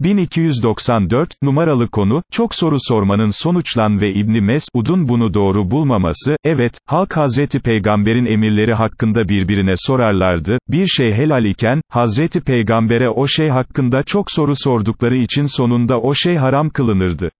1294, numaralı konu, çok soru sormanın sonuçlan ve İbni Mes'ud'un bunu doğru bulmaması, evet, halk Hazreti Peygamber'in emirleri hakkında birbirine sorarlardı, bir şey helal iken, Hazreti Peygamber'e o şey hakkında çok soru sordukları için sonunda o şey haram kılınırdı.